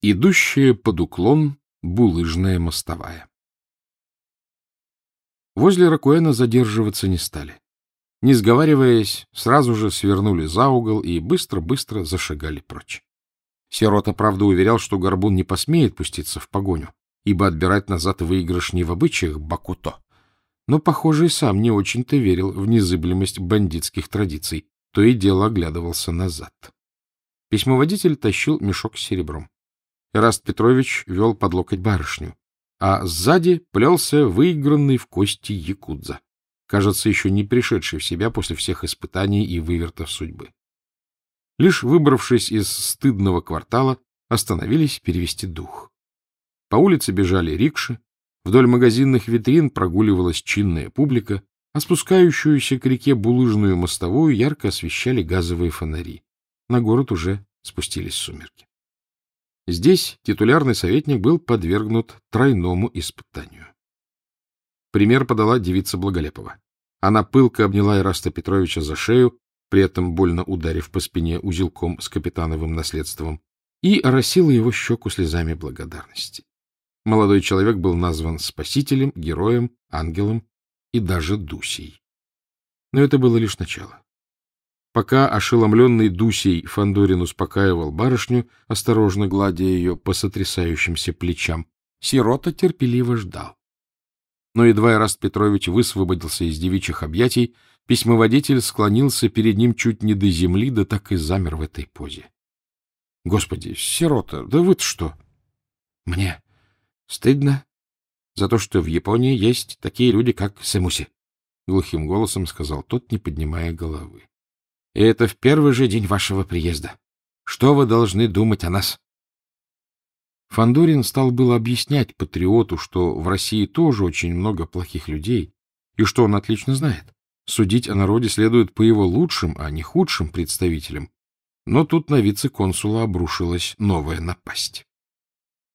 Идущая под уклон булыжная мостовая. Возле Ракуэна задерживаться не стали. Не сговариваясь, сразу же свернули за угол и быстро-быстро зашагали прочь. Сирота, правда, уверял, что Горбун не посмеет пуститься в погоню, ибо отбирать назад выигрыш не в обычаях Бакуто. Но, похоже, и сам не очень-то верил в незыблемость бандитских традиций, то и дело оглядывался назад. Письмоводитель тащил мешок с серебром. Эраст Петрович вел под локоть барышню, а сзади плелся выигранный в кости якудза, кажется, еще не пришедший в себя после всех испытаний и вывертов судьбы. Лишь выбравшись из стыдного квартала, остановились перевести дух. По улице бежали рикши, вдоль магазинных витрин прогуливалась чинная публика, а спускающуюся к реке булыжную мостовую ярко освещали газовые фонари. На город уже спустились сумерки. Здесь титулярный советник был подвергнут тройному испытанию. Пример подала девица Благолепова. Она пылко обняла Ираста Петровича за шею, при этом больно ударив по спине узелком с капитановым наследством, и оросила его щеку слезами благодарности. Молодой человек был назван спасителем, героем, ангелом и даже Дусей. Но это было лишь начало. Пока ошеломленный Дусей Фандорин успокаивал барышню, осторожно гладя ее по сотрясающимся плечам, сирота терпеливо ждал. Но едва Ираст Петрович высвободился из девичьих объятий, письмоводитель склонился перед ним чуть не до земли, да так и замер в этой позе. — Господи, сирота, да вы-то что? — Мне стыдно за то, что в Японии есть такие люди, как Сэмуси, — глухим голосом сказал тот, не поднимая головы. И это в первый же день вашего приезда. Что вы должны думать о нас? Фандорин стал было объяснять патриоту, что в России тоже очень много плохих людей, и что он отлично знает. Судить о народе следует по его лучшим, а не худшим представителям. Но тут на вице-консула обрушилась новая напасть.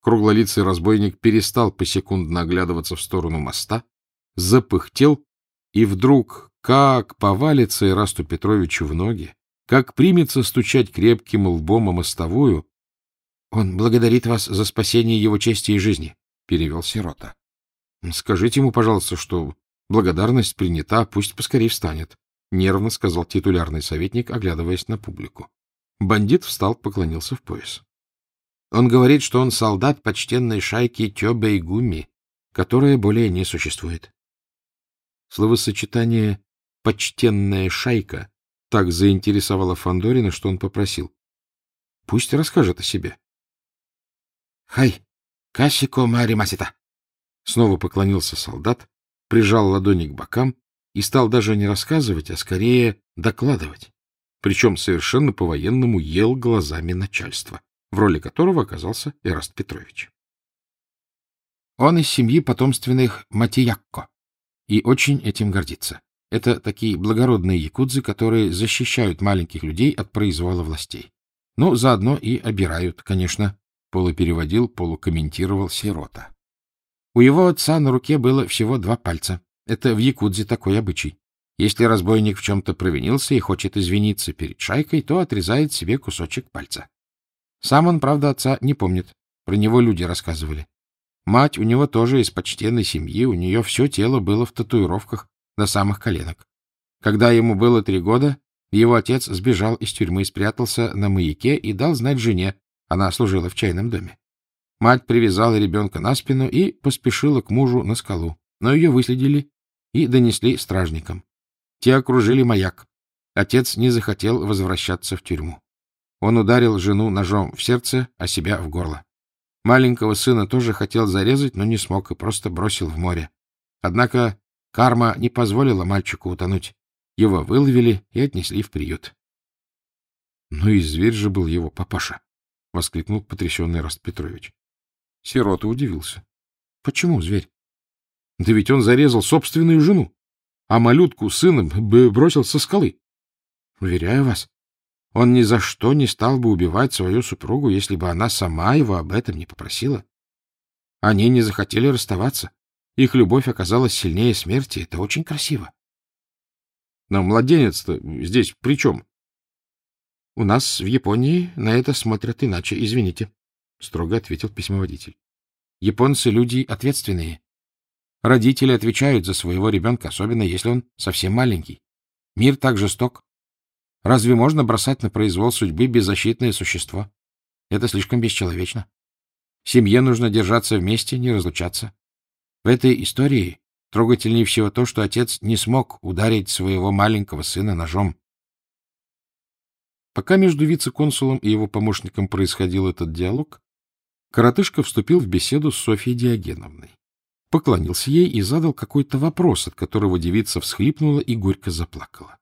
Круглолицый разбойник перестал посекундно оглядываться в сторону моста, запыхтел и вдруг как повалится Ирасту Петровичу в ноги, как примется стучать крепким лбом о мостовую. — Он благодарит вас за спасение его чести и жизни, — перевел сирота. — Скажите ему, пожалуйста, что благодарность принята, пусть поскорее встанет, — нервно сказал титулярный советник, оглядываясь на публику. Бандит встал, поклонился в пояс. Он говорит, что он солдат почтенной шайки Тёбе и Гуми, которая более не существует. Словосочетание почтенная шайка так заинтересовала Фандорина, что он попросил. — Пусть расскажет о себе. — Хай, касико маримасита! Снова поклонился солдат, прижал ладони к бокам и стал даже не рассказывать, а скорее докладывать. Причем совершенно по-военному ел глазами начальства, в роли которого оказался Эраст Петрович. Он из семьи потомственных Матиякко и очень этим гордится. Это такие благородные якудзы, которые защищают маленьких людей от произвола властей. Ну, заодно и обирают, конечно, — полупереводил, полукомментировал сирота. У его отца на руке было всего два пальца. Это в якудзе такой обычай. Если разбойник в чем-то провинился и хочет извиниться перед шайкой, то отрезает себе кусочек пальца. Сам он, правда, отца не помнит. Про него люди рассказывали. Мать у него тоже из почтенной семьи, у нее все тело было в татуировках, до самых коленок. Когда ему было три года, его отец сбежал из тюрьмы, спрятался на маяке и дал знать жене, она служила в чайном доме. Мать привязала ребенка на спину и поспешила к мужу на скалу, но ее выследили и донесли стражникам. Те окружили маяк. Отец не захотел возвращаться в тюрьму. Он ударил жену ножом в сердце, а себя в горло. Маленького сына тоже хотел зарезать, но не смог и просто бросил в море. Однако Карма не позволила мальчику утонуть. Его выловили и отнесли в приют. — Ну и зверь же был его папаша! — воскликнул потрясенный Раст Петрович. Сирота удивился. — Почему зверь? — Да ведь он зарезал собственную жену, а малютку сына бросил со скалы. — Уверяю вас, он ни за что не стал бы убивать свою супругу, если бы она сама его об этом не попросила. Они не захотели расставаться. Их любовь оказалась сильнее смерти. Это очень красиво. Но младенец-то здесь при чем? У нас в Японии на это смотрят иначе, извините. — строго ответил письмоводитель. — Японцы — люди ответственные. Родители отвечают за своего ребенка, особенно если он совсем маленький. Мир так жесток. Разве можно бросать на произвол судьбы беззащитное существо? Это слишком бесчеловечно. Семье нужно держаться вместе, не разлучаться. В этой истории трогательнее всего то, что отец не смог ударить своего маленького сына ножом. Пока между вице-консулом и его помощником происходил этот диалог, коротышка вступил в беседу с Софьей Диогеновной. Поклонился ей и задал какой-то вопрос, от которого девица всхлипнула и горько заплакала.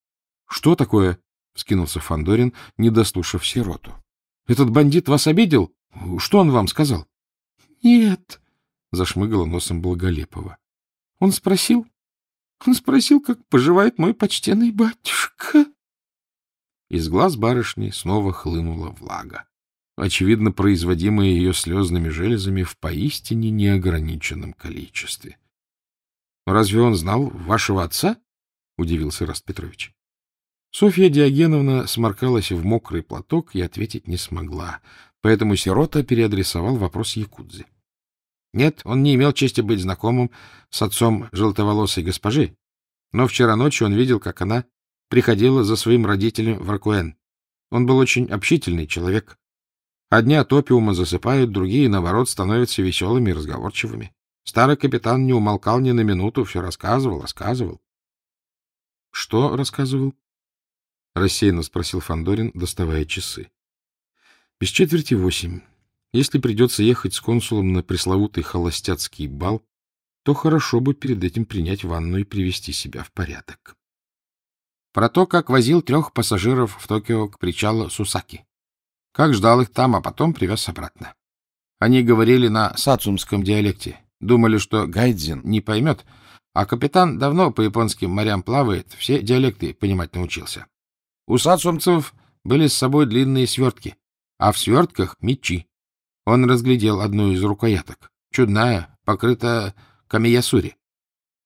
— Что такое? — вскинулся Фандорин, не дослушав сироту. — Этот бандит вас обидел? Что он вам сказал? — Нет, — зашмыгала носом Благолепова. — Он спросил? Он спросил, как поживает мой почтенный батюшка. Из глаз барышни снова хлынула влага, очевидно, производимая ее слезными железами в поистине неограниченном количестве. — Разве он знал вашего отца? — удивился Раст Петрович. Софья Диогеновна сморкалась в мокрый платок и ответить не смогла, поэтому сирота переадресовал вопрос Якудзе. Нет, он не имел чести быть знакомым с отцом желтоволосой госпожи, но вчера ночью он видел, как она приходила за своим родителем в Ракуэн. Он был очень общительный человек. Одни от опиума засыпают, другие, наоборот, становятся веселыми и разговорчивыми. Старый капитан не умолкал ни на минуту, все рассказывал, рассказывал. — Что рассказывал? — рассеянно спросил Фандорин, доставая часы. — Без четверти восемь. Если придется ехать с консулом на пресловутый холостяцкий бал, то хорошо бы перед этим принять ванну и привести себя в порядок про то, как возил трех пассажиров в Токио к причалу Сусаки. Как ждал их там, а потом привез обратно. Они говорили на сацумском диалекте, думали, что Гайдзин не поймет, а капитан давно по японским морям плавает, все диалекты понимать научился. У сацумцев были с собой длинные свертки, а в свертках — мечи. Он разглядел одну из рукояток. Чудная, покрыта камиясури.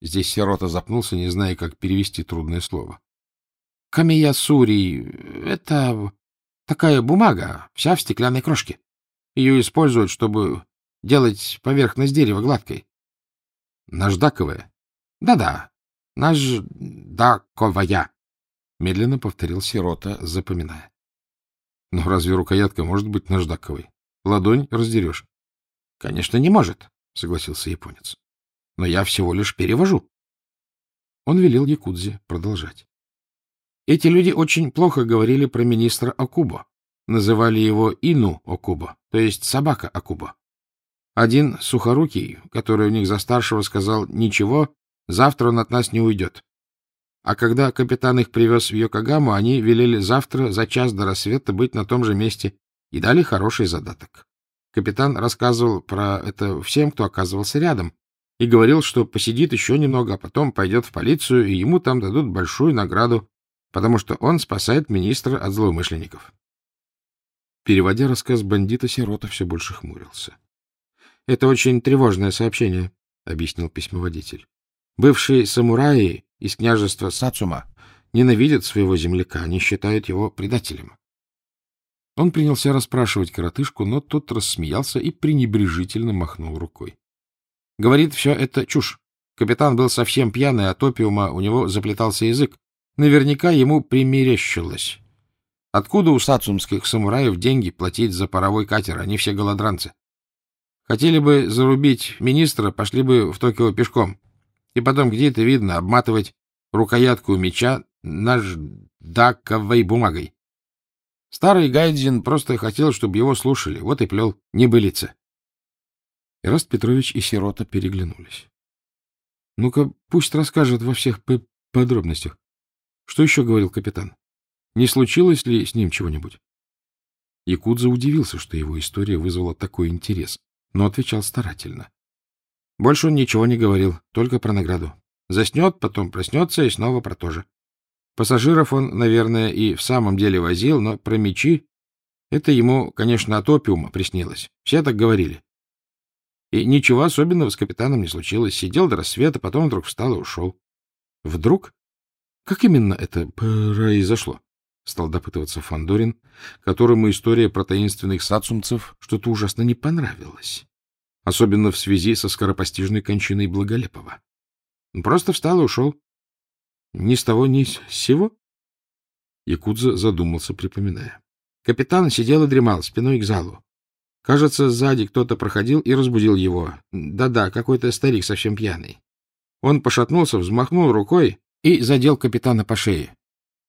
Здесь сирота запнулся, не зная, как перевести трудное слово. Камиясури — это такая бумага, вся в стеклянной крошке. Ее используют, чтобы делать поверхность дерева гладкой. Наждаковая? Да-да, наждаковая, — медленно повторил сирота, запоминая. Но разве рукоятка может быть наждаковой? Ладонь раздерешь. — Конечно, не может, — согласился японец. — Но я всего лишь перевожу. Он велел Якудзе продолжать. Эти люди очень плохо говорили про министра Акубо. Называли его Ину Окубо, то есть собака Акубо. Один сухорукий, который у них за старшего сказал «Ничего, завтра он от нас не уйдет». А когда капитан их привез в Йокогаму, они велели завтра за час до рассвета быть на том же месте и дали хороший задаток. Капитан рассказывал про это всем, кто оказывался рядом, и говорил, что посидит еще немного, а потом пойдет в полицию, и ему там дадут большую награду потому что он спасает министра от злоумышленников. Переводя рассказ бандита, сирота все больше хмурился. — Это очень тревожное сообщение, — объяснил письмоводитель. Бывшие самураи из княжества Сацума ненавидят своего земляка, они считают его предателем. Он принялся расспрашивать коротышку, но тот рассмеялся и пренебрежительно махнул рукой. Говорит, все это чушь. Капитан был совсем пьяный, от опиума у него заплетался язык. Наверняка ему примерещилось. Откуда у сацумских самураев деньги платить за паровой катер? Они все голодранцы. Хотели бы зарубить министра, пошли бы в Токио пешком. И потом, где это видно, обматывать рукоятку меча наждаковой бумагой. Старый Гайдзин просто хотел, чтобы его слушали, вот и плел небылица. Ираст Петрович и Сирота переглянулись. — Ну-ка, пусть расскажет во всех подробностях. Что еще говорил капитан? Не случилось ли с ним чего-нибудь? Якудза удивился, что его история вызвала такой интерес, но отвечал старательно. Больше он ничего не говорил, только про награду. Заснет, потом проснется и снова про то же. Пассажиров он, наверное, и в самом деле возил, но про мечи — это ему, конечно, от опиума приснилось. Все так говорили. И ничего особенного с капитаном не случилось. Сидел до рассвета, потом вдруг встал и ушел. Вдруг как именно это произошло? — стал допытываться Фандорин, которому история про таинственных сацумцев что-то ужасно не понравилась, особенно в связи со скоропостижной кончиной Благолепова. Просто встал и ушел. Ни с того, ни с сего. Якудза задумался, припоминая. Капитан сидел и дремал, спиной к залу. Кажется, сзади кто-то проходил и разбудил его. Да-да, какой-то старик совсем пьяный. Он пошатнулся, взмахнул рукой и задел капитана по шее.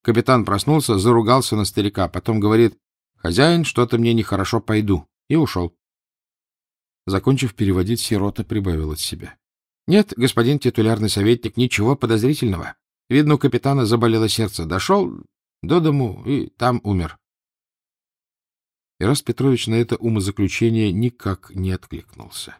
Капитан проснулся, заругался на старика, потом говорит, «Хозяин, что-то мне нехорошо, пойду», и ушел. Закончив переводить, сирота прибавил от себя. «Нет, господин титулярный советник, ничего подозрительного. Видно, у капитана заболело сердце. Дошел до дому и там умер». Ирас Петрович на это умозаключение никак не откликнулся.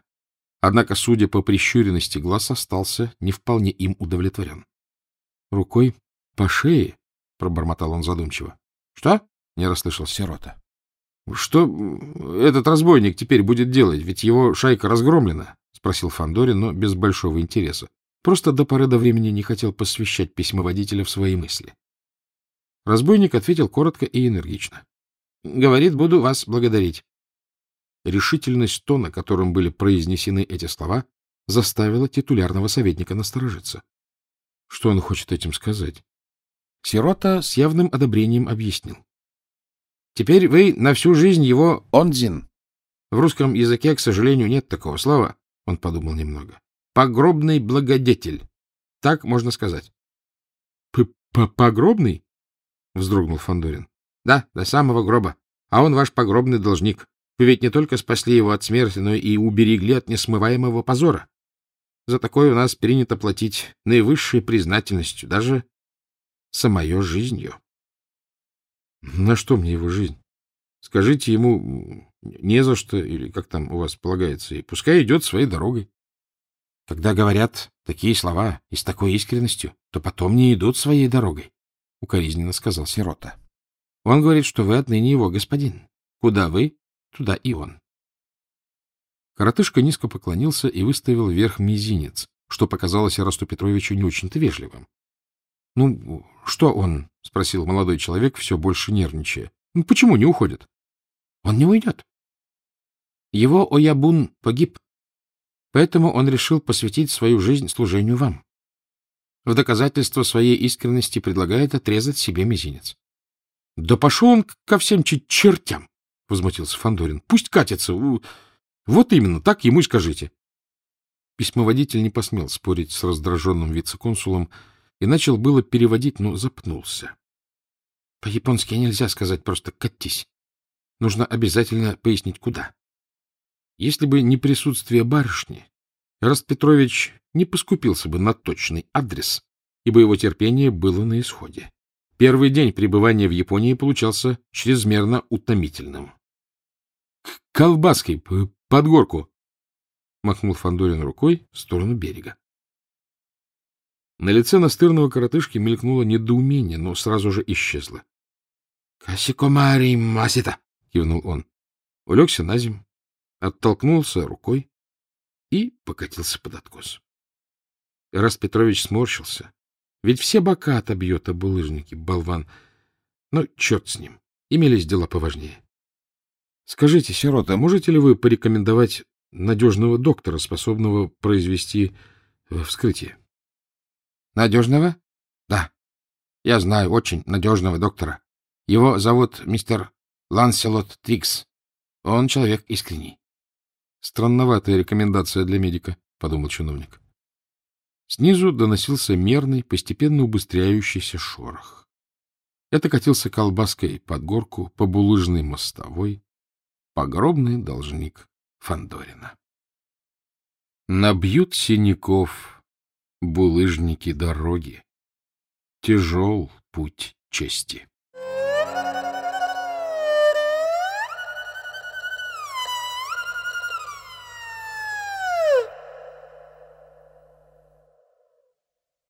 Однако, судя по прищуренности глаз, остался не вполне им удовлетворен. — Рукой по шее? — пробормотал он задумчиво. — Что? — не расслышал сирота. — Что этот разбойник теперь будет делать? Ведь его шайка разгромлена, — спросил Фандорин, но без большого интереса. Просто до поры до времени не хотел посвящать письмоводителя в свои мысли. Разбойник ответил коротко и энергично. Говорит, буду вас благодарить. Решительность тона, которым были произнесены эти слова, заставила титулярного советника насторожиться. Что он хочет этим сказать? Сирота с явным одобрением объяснил. Теперь вы на всю жизнь его онзин. В русском языке, к сожалению, нет такого слова, он подумал немного. Погробный благодетель. Так можно сказать. — Погробный? — вздрогнул Фандорин. Да, до самого гроба. А он ваш погробный должник. Вы ведь не только спасли его от смерти, но и уберегли от несмываемого позора. За такое у нас принято платить наивысшей признательностью, даже самой жизнью. На что мне его жизнь? Скажите ему не за что, или как там у вас полагается, и пускай идет своей дорогой. Когда говорят такие слова и с такой искренностью, то потом не идут своей дорогой, — укоризненно сказал Сирота. Он говорит, что вы отныне его господин. Куда вы, туда и он. Коротышка низко поклонился и выставил вверх мизинец, что показалось Росту Петровичу не очень-то вежливым. — Ну, что он? — спросил молодой человек, все больше нервничая. — Ну, почему не уходит? — Он не уйдет. Его Оябун погиб, поэтому он решил посвятить свою жизнь служению вам. В доказательство своей искренности предлагает отрезать себе мизинец. — Да пошел он ко всем чертям! — возмутился Фандорин. Пусть катится. Вот именно, так ему и скажите. Письмоводитель не посмел спорить с раздраженным вице-консулом и начал было переводить, но запнулся. По-японски нельзя сказать просто «катись». Нужно обязательно пояснить, куда. Если бы не присутствие барышни, Раст Петрович не поскупился бы на точный адрес, ибо его терпение было на исходе. Первый день пребывания в Японии получался чрезмерно утомительным. — Колбаской, под горку! — махнул Фандорин рукой в сторону берега. На лице настырного коротышки мелькнуло недоумение, но сразу же исчезло. — Касикомари масита! — кивнул он. Улегся на землю, оттолкнулся рукой и покатился под откос. Раст Петрович сморщился, ведь все бока отобьет об булыжнике, болван. Но черт с ним. Имелись дела поважнее. Скажите, сирота, можете ли вы порекомендовать надежного доктора, способного произвести э, вскрытие? Надежного? Да. Я знаю очень надежного доктора. Его зовут мистер Ланселот Трикс. Он человек искренний. Странноватая рекомендация для медика, — подумал чиновник. Снизу доносился мерный, постепенно убыстряющийся шорох. Это катился колбаской под горку по булыжной мостовой, погробный должник Фандорина. Набьют синяков булыжники дороги. Тяжел путь чести.